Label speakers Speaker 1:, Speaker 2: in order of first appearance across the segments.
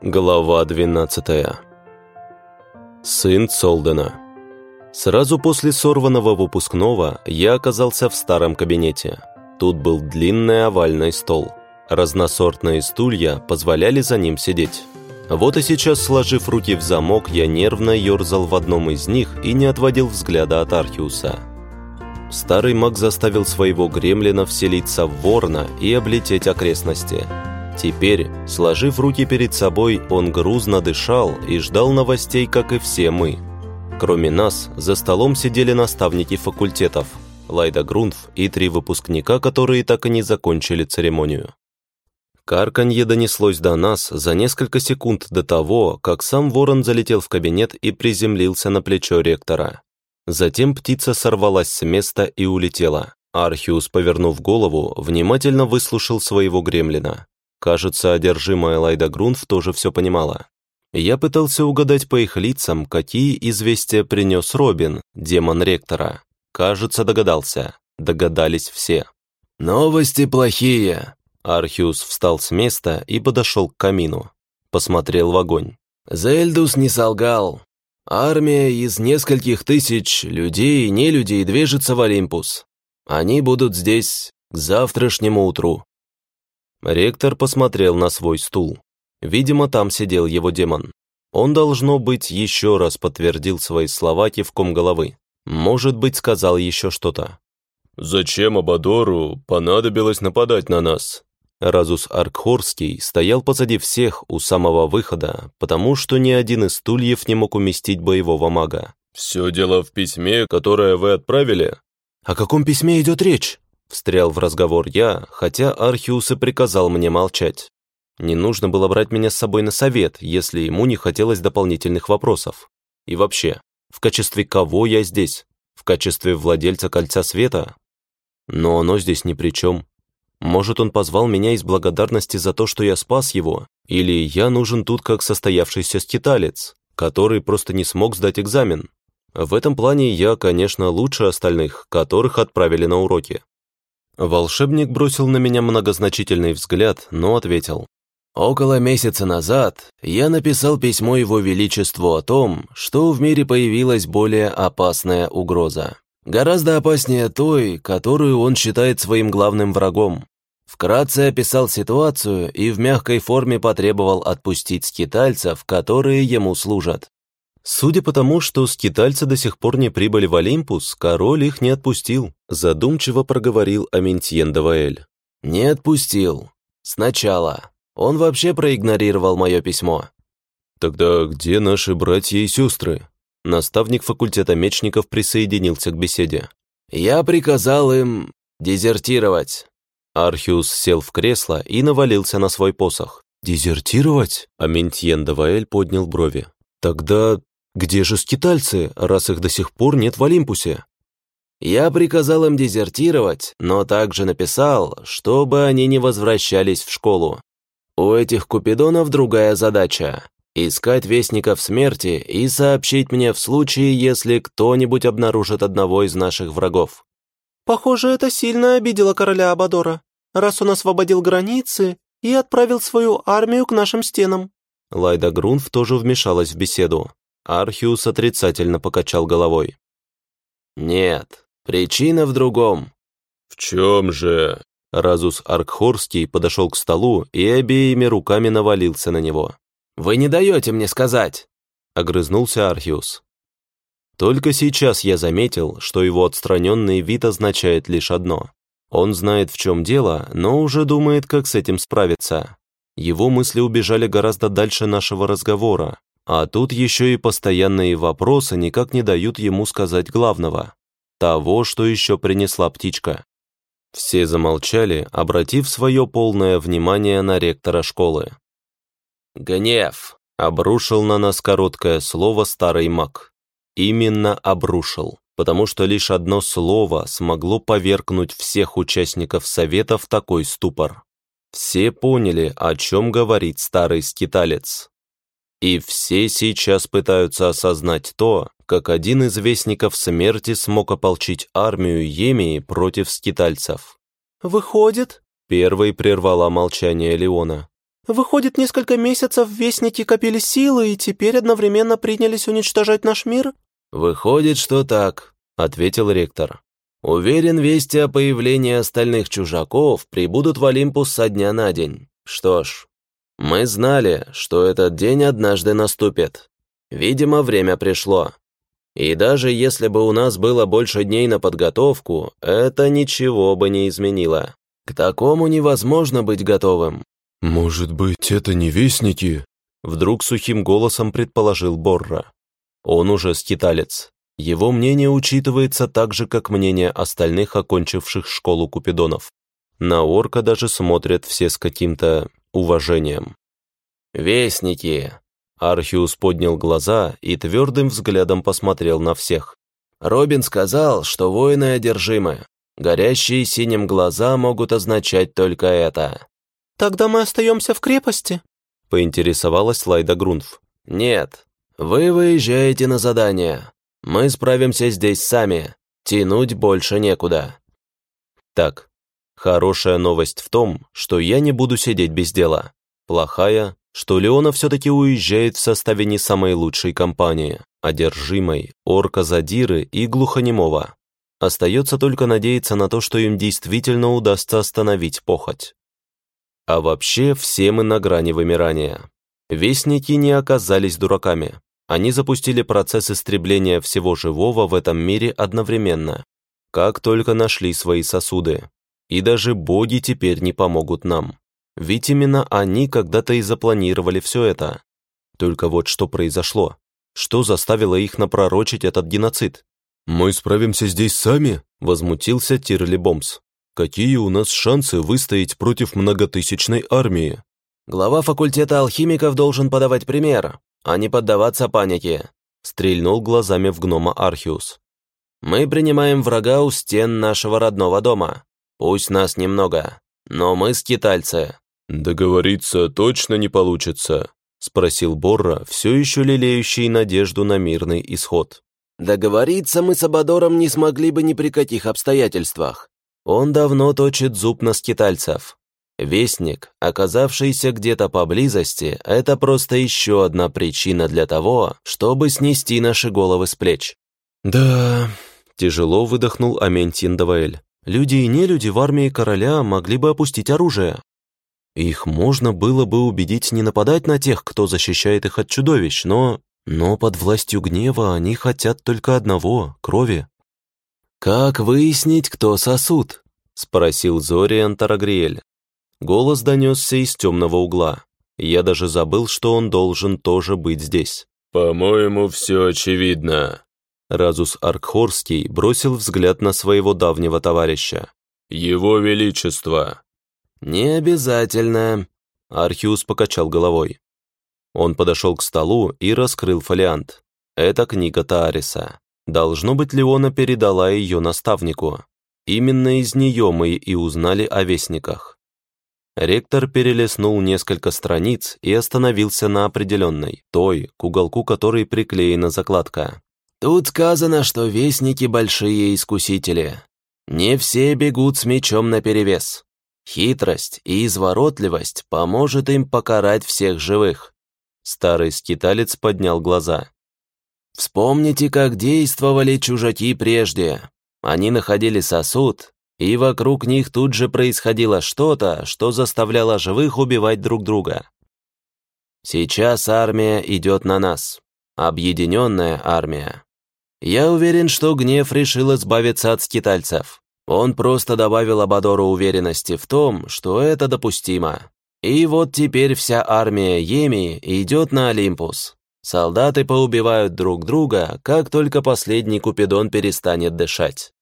Speaker 1: Глава 12. Сын Солдена. Сразу после сорванного выпускного я оказался в старом кабинете. Тут был длинный овальный стол. Разносортные стулья позволяли за ним сидеть. Вот и сейчас, сложив руки в замок, я нервно ерзал в одном из них и не отводил взгляда от Архиуса. Старый маг заставил своего гремлина вселиться в ворна и облететь окрестности – Теперь, сложив руки перед собой, он грузно дышал и ждал новостей, как и все мы. Кроме нас, за столом сидели наставники факультетов, Лайда Грунф и три выпускника, которые так и не закончили церемонию. Карканье донеслось до нас за несколько секунд до того, как сам ворон залетел в кабинет и приземлился на плечо ректора. Затем птица сорвалась с места и улетела. Архиус, повернув голову, внимательно выслушал своего гремлина. Кажется, одержимая Лайда Грунф тоже все понимала. Я пытался угадать по их лицам, какие известия принес Робин, демон ректора. Кажется, догадался. Догадались все.
Speaker 2: «Новости плохие!»
Speaker 1: Архиус встал с места и подошел к камину. Посмотрел в огонь.
Speaker 2: «Зельдус не солгал. Армия из нескольких тысяч людей и нелюдей движется в Олимпус. Они будут здесь к завтрашнему утру.
Speaker 1: Ректор посмотрел на свой стул. Видимо, там сидел его демон. Он, должно быть, еще раз подтвердил свои слова кивком головы. Может быть, сказал еще что-то.
Speaker 3: «Зачем Абадору понадобилось нападать на нас?»
Speaker 1: Разус Аркхорский стоял позади всех у самого выхода, потому что ни один из стульев не мог уместить боевого мага.
Speaker 3: «Все дело в письме, которое вы отправили?»
Speaker 1: «О каком письме идет речь?» Встрял в разговор я, хотя Архиус и приказал мне молчать. Не нужно было брать меня с собой на совет, если ему не хотелось дополнительных вопросов. И вообще, в качестве кого я здесь? В качестве владельца Кольца Света? Но оно здесь ни при чем. Может, он позвал меня из благодарности за то, что я спас его? Или я нужен тут как состоявшийся скиталец, который просто не смог сдать экзамен? В этом плане я, конечно, лучше остальных, которых отправили на уроки. Волшебник бросил на меня многозначительный взгляд, но ответил.
Speaker 2: «Около месяца назад я написал письмо Его Величеству о том, что в мире появилась более опасная угроза. Гораздо опаснее той, которую он считает своим главным врагом. Вкратце описал ситуацию и в мягкой форме потребовал отпустить скитальцев, которые ему служат.
Speaker 1: Судя по тому, что скитальцы до сих пор не прибыли в Олимпус, король их не отпустил, задумчиво проговорил Аментьен Даваэль.
Speaker 2: «Не отпустил. Сначала. Он вообще проигнорировал мое письмо».
Speaker 1: «Тогда где наши братья и сестры?» Наставник факультета мечников присоединился к беседе.
Speaker 2: «Я приказал им дезертировать».
Speaker 1: Архиус сел в кресло и навалился на свой посох. «Дезертировать?» Аментьен Даваэль поднял брови. «Тогда где же скитальцы, раз их до сих пор нет в Олимпусе?
Speaker 2: Я приказал им дезертировать, но также написал, чтобы они не возвращались в школу. У этих купидонов другая задача — искать вестников смерти и сообщить мне в случае, если кто-нибудь обнаружит одного из наших врагов.
Speaker 4: Похоже, это сильно обидело короля Абадора, раз он освободил границы и отправил свою армию к нашим стенам.
Speaker 1: Лайда Грунф тоже вмешалась в беседу. Архиус отрицательно покачал головой.
Speaker 2: «Нет, причина в другом».
Speaker 3: «В чем же?»
Speaker 1: Разус Аркхорский подошел к столу и обеими руками навалился на него.
Speaker 2: «Вы не даете мне сказать!»
Speaker 1: Огрызнулся Архиус. Только сейчас я заметил, что его отстраненный вид означает лишь одно. Он знает, в чем дело, но уже думает, как с этим справиться. Его мысли убежали гораздо дальше нашего разговора, а тут еще и постоянные вопросы никак не дают ему сказать главного. Того, что еще принесла птичка. Все замолчали, обратив свое полное внимание на ректора школы.
Speaker 2: «Гнев!»
Speaker 1: — обрушил на нас короткое слово старый маг. Именно обрушил, потому что лишь одно слово смогло повергнуть всех участников совета в такой ступор. Все поняли, о чем говорит старый скиталец. И все сейчас пытаются осознать то, как один из вестников смерти смог ополчить армию Емии против скитальцев.
Speaker 4: «Выходит?»
Speaker 1: — первой прервала молчание Леона.
Speaker 4: Выходит, несколько месяцев вестники копили силы и теперь одновременно принялись уничтожать наш мир?
Speaker 2: Выходит, что так, ответил ректор. Уверен, вести о появлении остальных чужаков прибудут в Олимпус со дня на день. Что ж, мы знали, что этот день однажды наступит. Видимо, время пришло. И даже если бы у нас было больше дней на подготовку, это ничего бы не изменило. К такому невозможно быть готовым.
Speaker 3: «Может быть, это не вестники?»
Speaker 1: Вдруг сухим голосом предположил Борра. Он уже скиталец. Его мнение учитывается так же, как мнение остальных, окончивших школу купидонов. На орка даже смотрят все с каким-то уважением.
Speaker 2: «Вестники!»
Speaker 1: Архиус поднял глаза и твердым взглядом посмотрел на всех.
Speaker 2: «Робин сказал, что воины одержимы. Горящие синим глаза могут означать только это.
Speaker 4: «Тогда мы остаемся в крепости?»
Speaker 1: — поинтересовалась Лайда Грунф.
Speaker 2: «Нет, вы выезжаете на задание. Мы справимся здесь сами. Тянуть больше некуда».
Speaker 1: Так, хорошая новость в том, что я не буду сидеть без дела. Плохая, что Леона все-таки уезжает в составе не самой лучшей компании, одержимой, орка Задиры и глухонемого. Остается только надеяться на то, что им действительно удастся остановить похоть. А вообще, все мы на грани вымирания. Вестники не оказались дураками. Они запустили процесс истребления всего живого в этом мире одновременно, как только нашли свои сосуды. И даже боги теперь не помогут нам. Ведь именно они когда-то и запланировали все это. Только вот что произошло? Что заставило их напророчить этот геноцид?
Speaker 3: «Мы справимся здесь сами?» – возмутился Тирли Бомс. Какие у нас шансы выстоять против многотысячной армии?
Speaker 2: Глава факультета алхимиков должен подавать пример, а не поддаваться панике. Стрельнул глазами в гнома Архиус. Мы принимаем врага у стен нашего родного дома. Пусть нас немного, но мы скитальцы.
Speaker 3: Договориться точно не получится,
Speaker 1: спросил Борра, все еще лелеющий надежду на мирный исход.
Speaker 2: Договориться мы с Абадором не смогли бы ни при каких обстоятельствах. Он давно точит зуб на скитальцев. Вестник, оказавшийся где-то поблизости, это просто еще одна причина для того, чтобы снести наши головы с плеч.
Speaker 1: «Да...» – тяжело выдохнул Аментин Даваэль. «Люди и нелюди в армии короля могли бы опустить оружие. Их можно было бы убедить не нападать на тех, кто защищает их от чудовищ, но... Но под властью гнева они хотят только одного – крови.
Speaker 2: «Как выяснить, кто сосуд?» — спросил Зориан Тарагриэль.
Speaker 1: Голос донесся из темного угла. Я даже забыл, что он должен тоже быть здесь.
Speaker 3: «По-моему, все очевидно».
Speaker 1: Разус Аркхорский бросил взгляд на своего давнего товарища.
Speaker 3: «Его Величество».
Speaker 2: «Не обязательно», —
Speaker 1: Архиус покачал головой. Он подошел к столу и раскрыл фолиант. Это книга Таариса. Должно быть, Леона передала ее наставнику. Именно из нее мы и узнали о вестниках. Ректор перелистнул несколько страниц и остановился на определенной, той, к уголку которой приклеена закладка.
Speaker 2: «Тут сказано, что вестники – большие искусители. Не все бегут с мечом наперевес. Хитрость и изворотливость поможет им покарать всех живых».
Speaker 1: Старый скиталец поднял глаза.
Speaker 2: Вспомните, как действовали чужаки прежде. Они находили сосуд, и вокруг них тут же происходило что-то, что заставляло живых убивать друг друга. Сейчас армия идет на нас. Объединенная армия. Я уверен, что гнев решил избавиться от скитальцев. Он просто добавил Абадору уверенности в том, что это допустимо. И вот теперь вся армия Еми идет на Олимпус. Солдаты поубивают друг друга, как только последний Купидон перестанет дышать.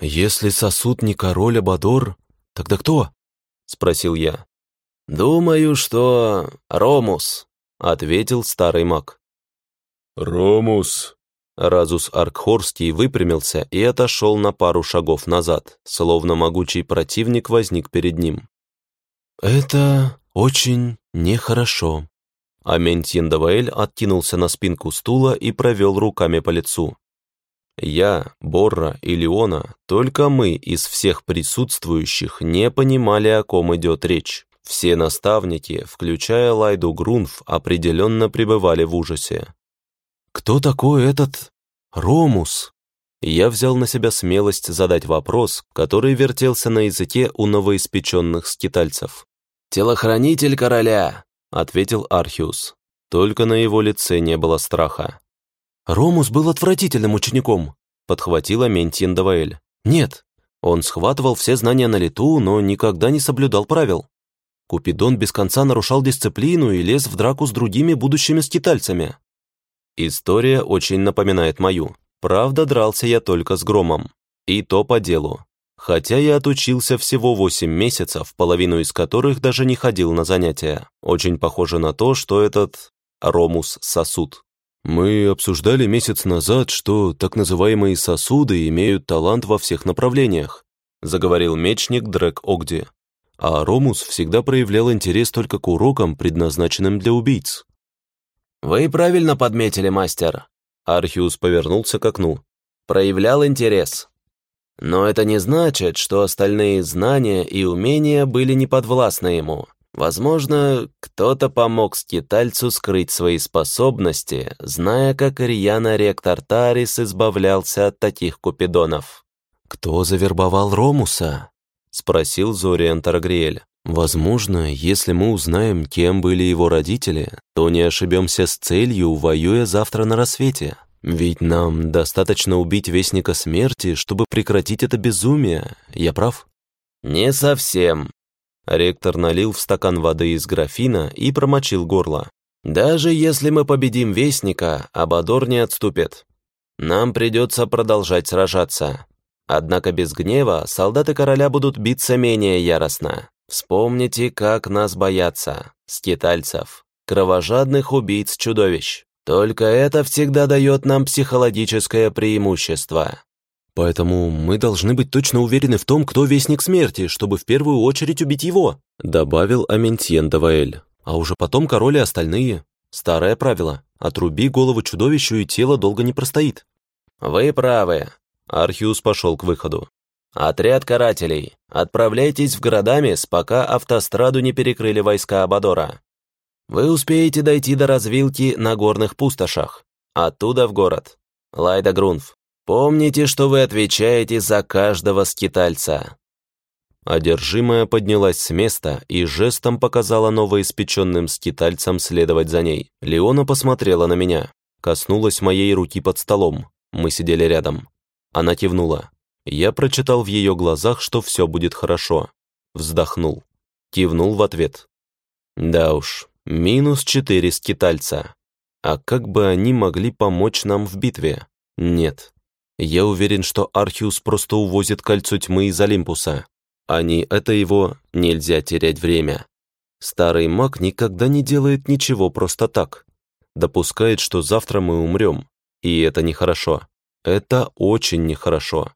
Speaker 1: «Если сосуд не король Абадор, тогда кто?» — спросил я.
Speaker 2: «Думаю, что Ромус», — ответил старый маг.
Speaker 3: «Ромус»,
Speaker 1: Разус Аркхорский выпрямился и отошел на пару шагов назад, словно могучий противник возник перед ним. «Это очень нехорошо», Аментьен Даваэль откинулся на спинку стула и провел руками по лицу. Я, Борра и Леона, только мы из всех присутствующих не понимали, о ком идет речь. Все наставники, включая Лайду Грунф, определенно пребывали в ужасе.
Speaker 2: «Кто такой этот Ромус?»
Speaker 1: Я взял на себя смелость задать вопрос, который вертелся на языке у новоиспеченных скитальцев.
Speaker 2: «Телохранитель короля», —
Speaker 1: ответил Архиус. Только на его лице не было страха.
Speaker 2: «Ромус был отвратительным учеником», —
Speaker 1: подхватила Ментин Даваэль.
Speaker 2: «Нет, он схватывал все знания на лету, но никогда не соблюдал правил. Купидон без конца нарушал дисциплину и лез в драку с другими будущими скитальцами.
Speaker 1: История очень напоминает мою. Правда, дрался я только с Громом. И то по делу. Хотя я отучился всего 8 месяцев, половину из которых даже не ходил на занятия. Очень похоже на то, что этот Ромус сосуд.
Speaker 3: Мы обсуждали месяц назад, что так называемые сосуды имеют талант во всех направлениях, заговорил мечник Дрэк Огди. А Ромус всегда проявлял интерес только к урокам, предназначенным для убийц.
Speaker 2: «Вы правильно подметили, мастер».
Speaker 1: Архиус повернулся к окну.
Speaker 2: «Проявлял интерес. Но это не значит, что остальные знания и умения были неподвластны ему. Возможно, кто-то помог скитальцу скрыть свои способности, зная, как рьяно ректор Тарис избавлялся от таких купидонов.
Speaker 1: «Кто завербовал Ромуса?» — спросил Зориан Таргриэль. «Возможно, если мы узнаем, кем были его родители, то не ошибемся с целью, воюя завтра на рассвете. Ведь нам достаточно убить Вестника Смерти, чтобы прекратить это безумие. Я прав?»
Speaker 2: «Не совсем»,
Speaker 1: Ректор налил в стакан воды из графина и промочил горло.
Speaker 2: «Даже если мы победим Вестника, Абадор не отступит. Нам придется продолжать сражаться. Однако без гнева солдаты короля будут биться менее яростно. Вспомните, как нас боятся, скитальцев, кровожадных убийц-чудовищ. Только это всегда дает нам психологическое преимущество.
Speaker 3: Поэтому мы должны быть точно уверены в том, кто Вестник Смерти, чтобы в первую очередь убить его»,
Speaker 1: добавил Аментьен Даваэль.
Speaker 3: «А уже потом король и остальные. Старое правило. Отруби голову чудовищу, и тело долго не простоит».
Speaker 2: «Вы правы».
Speaker 1: Архиус пошел к выходу.
Speaker 2: «Отряд карателей, отправляйтесь в Градамис, пока автостраду не перекрыли войска Абадора. Вы успеете дойти до развилки на горных пустошах. Оттуда в город. Лайда Грунф, Помните, что вы отвечаете за каждого скитальца».
Speaker 1: Одержимая поднялась с места и жестом показала новоиспеченным скитальцам следовать за ней. Леона посмотрела на меня, коснулась моей руки под столом. Мы сидели рядом. Она кивнула. Я прочитал в ее глазах, что все будет хорошо. Вздохнул. Кивнул в ответ. Да уж, минус четыре скитальца. А как бы они могли помочь нам в битве? Нет, я уверен, что Архиус просто увозит кольцо тьмы из Олимпуса. Не это его нельзя терять время. Старый маг никогда не делает ничего просто так. Допускает, что завтра мы умрем. И это нехорошо. Это очень нехорошо.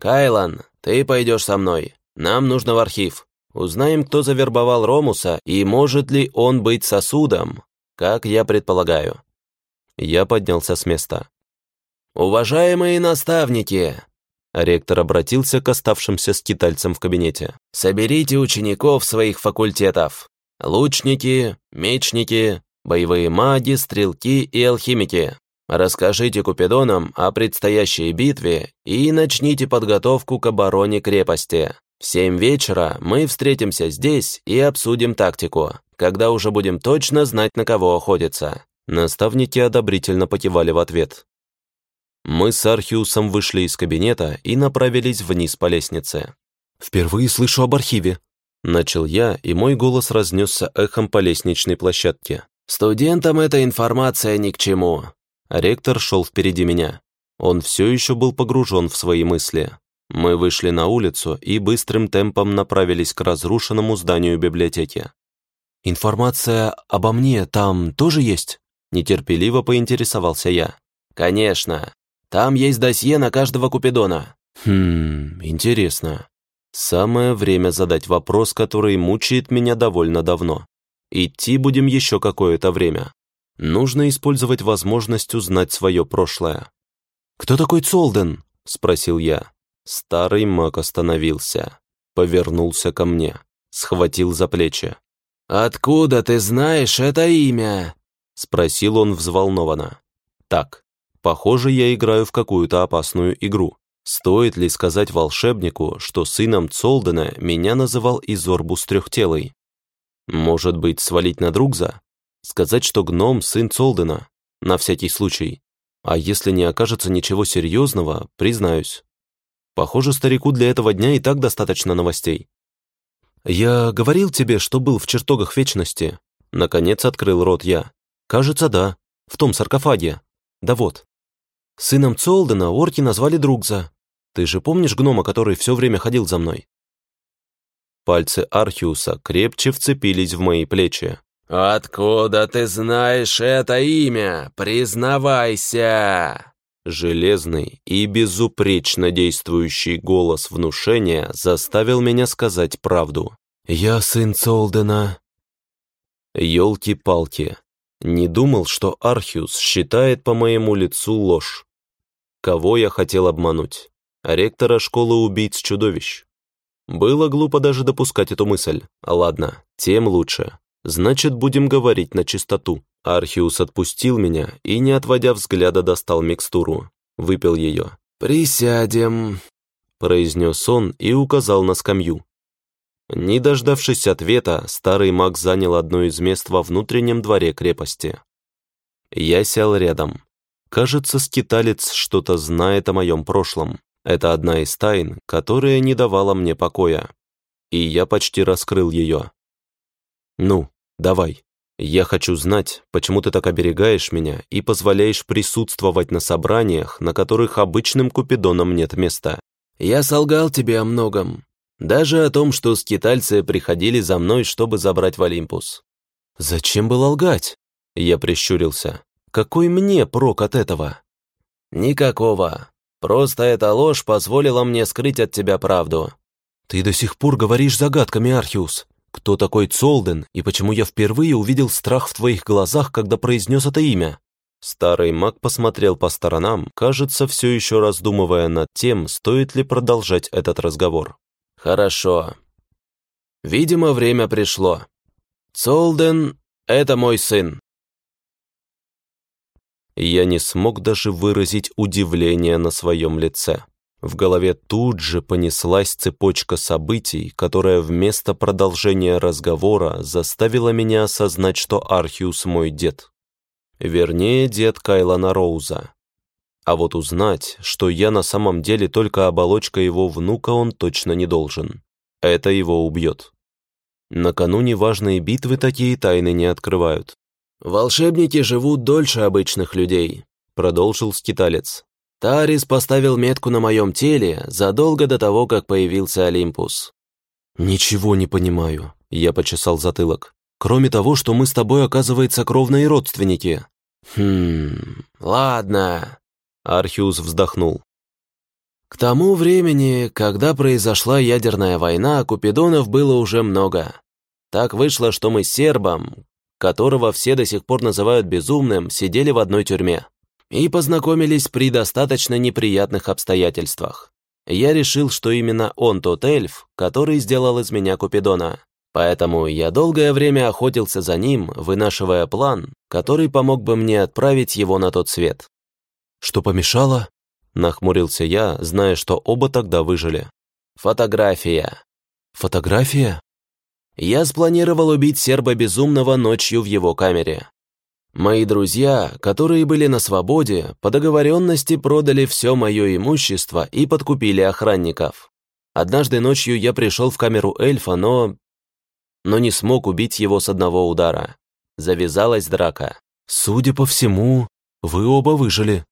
Speaker 2: «Кайлан, ты пойдешь со мной. Нам нужно в архив. Узнаем, кто завербовал Ромуса и может ли он быть сосудом, как я предполагаю».
Speaker 1: Я поднялся с места.
Speaker 2: «Уважаемые наставники!»
Speaker 1: Ректор обратился к оставшимся скитальцам в кабинете.
Speaker 2: «Соберите учеников своих факультетов. Лучники, мечники, боевые маги, стрелки и алхимики. Расскажите Купидонам о предстоящей битве и начните подготовку к обороне крепости. В семь вечера мы встретимся здесь и обсудим тактику, когда уже будем точно знать, на кого охотиться».
Speaker 1: Наставники одобрительно покивали в ответ. Мы с Архиусом вышли из кабинета и направились вниз по лестнице.
Speaker 3: «Впервые слышу об архиве», —
Speaker 1: начал я, и мой голос разнесся эхом по лестничной площадке.
Speaker 2: «Студентам эта информация ни к чему».
Speaker 1: Ректор шел впереди меня. Он все еще был погружен в свои мысли. Мы вышли на улицу и быстрым темпом направились к разрушенному зданию библиотеки.
Speaker 3: «Информация обо мне там тоже есть?»
Speaker 1: Нетерпеливо поинтересовался я.
Speaker 2: «Конечно. Там есть досье на каждого Купидона».
Speaker 1: «Хм, интересно. Самое время задать вопрос, который мучает меня довольно давно. Идти будем еще какое-то время. Нужно использовать возможность узнать свое прошлое».
Speaker 3: «Кто такой Цолден?»
Speaker 1: — спросил я. Старый маг остановился, повернулся ко мне, схватил за плечи.
Speaker 2: «Откуда ты знаешь это имя?»
Speaker 1: — спросил он взволнованно. «Так, похоже, я играю в какую-то опасную игру. Стоит ли сказать волшебнику, что сыном Цолдена меня называл Изорбус Трехтелый? Может быть, свалить на Другза? Сказать, что гном — сын Цолдена, на всякий случай. А если не окажется ничего серьезного, признаюсь. Похоже, старику для этого дня и так достаточно новостей. «Я говорил тебе, что был в чертогах вечности?» Наконец открыл рот я. «Кажется, да. В том саркофаге. Да вот. Сыном Цолдена орки назвали Другза. Ты же помнишь гнома, который все время ходил за мной?» Пальцы Архиуса крепче вцепились в мои плечи.
Speaker 2: «Откуда ты знаешь это имя? Признавайся!»
Speaker 1: Железный и безупречно действующий голос внушения заставил меня сказать правду. «Я сын Цолдена». Ёлки-палки. Не думал, что Архиус считает по моему лицу ложь. Кого я хотел обмануть? Ректора школы убийц-чудовищ. Было глупо даже допускать эту мысль. Ладно, тем лучше. Значит, будем говорить на чистоту. Архиус отпустил меня и, не отводя взгляда, достал микстуру. Выпил ее.
Speaker 2: «Присядем», — произнес он и указал на скамью.
Speaker 1: Не дождавшись ответа, старый маг занял одно из мест во внутреннем дворе крепости. Я сел рядом. Кажется, скиталец что-то знает о моем прошлом. Это одна из тайн, которая не давала мне покоя. И я почти раскрыл ее. «Ну, давай», я хочу знать, почему ты так оберегаешь меня и позволяешь присутствовать на собраниях, на которых обычным купидонам нет места.
Speaker 2: Я солгал тебе о многом. Даже о том, что скитальцы приходили за мной, чтобы забрать в Олимпус.
Speaker 1: Зачем было лгать? Я прищурился. Какой мне прок от этого?
Speaker 2: Никакого. Просто эта ложь позволила мне скрыть от тебя правду.
Speaker 1: Ты до сих пор говоришь загадками, Архиус. Кто такой Цолден и почему я впервые увидел страх в твоих глазах, когда произнес это имя?» Старый маг посмотрел по сторонам, кажется, все еще раздумывая над тем, стоит ли продолжать этот разговор.
Speaker 2: «Хорошо. Видимо, время пришло. Цолден — это мой сын».
Speaker 1: Я не смог даже выразить удивление на своем лице. В голове тут же понеслась цепочка событий, которая вместо продолжения разговора заставила меня осознать, что Архиус мой дед. Вернее, дед Кайлана Роуза. А вот узнать, что я на самом деле только оболочка его внука, он точно не должен. Это его убьет. Накануне важные битвы такие тайны не открывают.
Speaker 2: «Волшебники живут дольше обычных людей», — продолжил скиталец. Тарис поставил метку на моем теле задолго до того, как появился Олимпус.
Speaker 1: «Ничего не понимаю», — я почесал затылок. «Кроме того, что мы с тобой, оказывается, кровные родственники».
Speaker 2: «Хм... Ладно», — Архиус вздохнул. «К тому времени, когда произошла ядерная война, Купидонов было уже много. Так вышло, что мы с Сербом, которого все до сих пор называют безумным, сидели в одной тюрьме и познакомились при достаточно неприятных обстоятельствах. Я решил, что именно он тот эльф, который сделал из меня Купидона. Поэтому я долгое время охотился за ним, вынашивая план, который помог бы мне отправить его на тот свет.
Speaker 1: «Что помешало?» — нахмурился я, зная, что оба тогда выжили.
Speaker 2: «Фотография».
Speaker 1: «Фотография?»
Speaker 2: Я спланировал убить серба безумного ночью в его камере. Мои друзья, которые были на свободе, по договоренности продали все мое имущество и подкупили охранников. Однажды ночью я пришел в камеру эльфа, но... но не смог убить его с одного удара. Завязалась драка.
Speaker 1: «Судя по всему, вы оба выжили».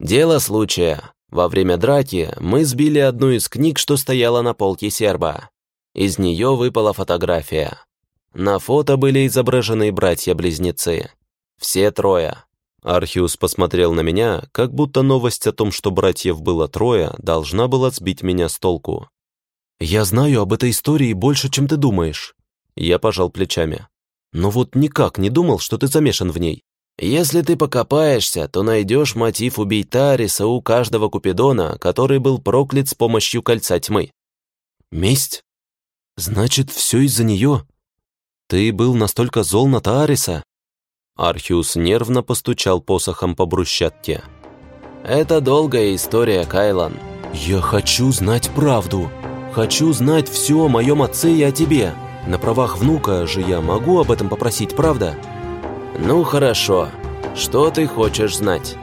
Speaker 2: Дело случая. Во время драки мы сбили одну из книг, что стояла на полке серба. Из нее выпала фотография. На фото были изображены братья-близнецы. Все трое.
Speaker 1: Архиус посмотрел на меня, как будто новость о том, что братьев было трое, должна была сбить меня с толку. «Я знаю об этой истории больше, чем ты думаешь». Я пожал плечами. «Но вот никак не думал, что ты замешан в ней».
Speaker 2: «Если ты покопаешься, то найдешь мотив убить Тариса у каждого Купидона, который был проклят с помощью Кольца Тьмы».
Speaker 1: «Месть?»
Speaker 2: Значит, все из-за нее? Ты был настолько зол на Таариса?»
Speaker 1: Архиус нервно постучал посохом по брусчатке.
Speaker 2: «Это долгая история, Кайлан. Я хочу знать правду. Хочу знать все о моем отце и о тебе. На правах внука же я могу об этом попросить, правда?» «Ну хорошо. Что ты хочешь знать?»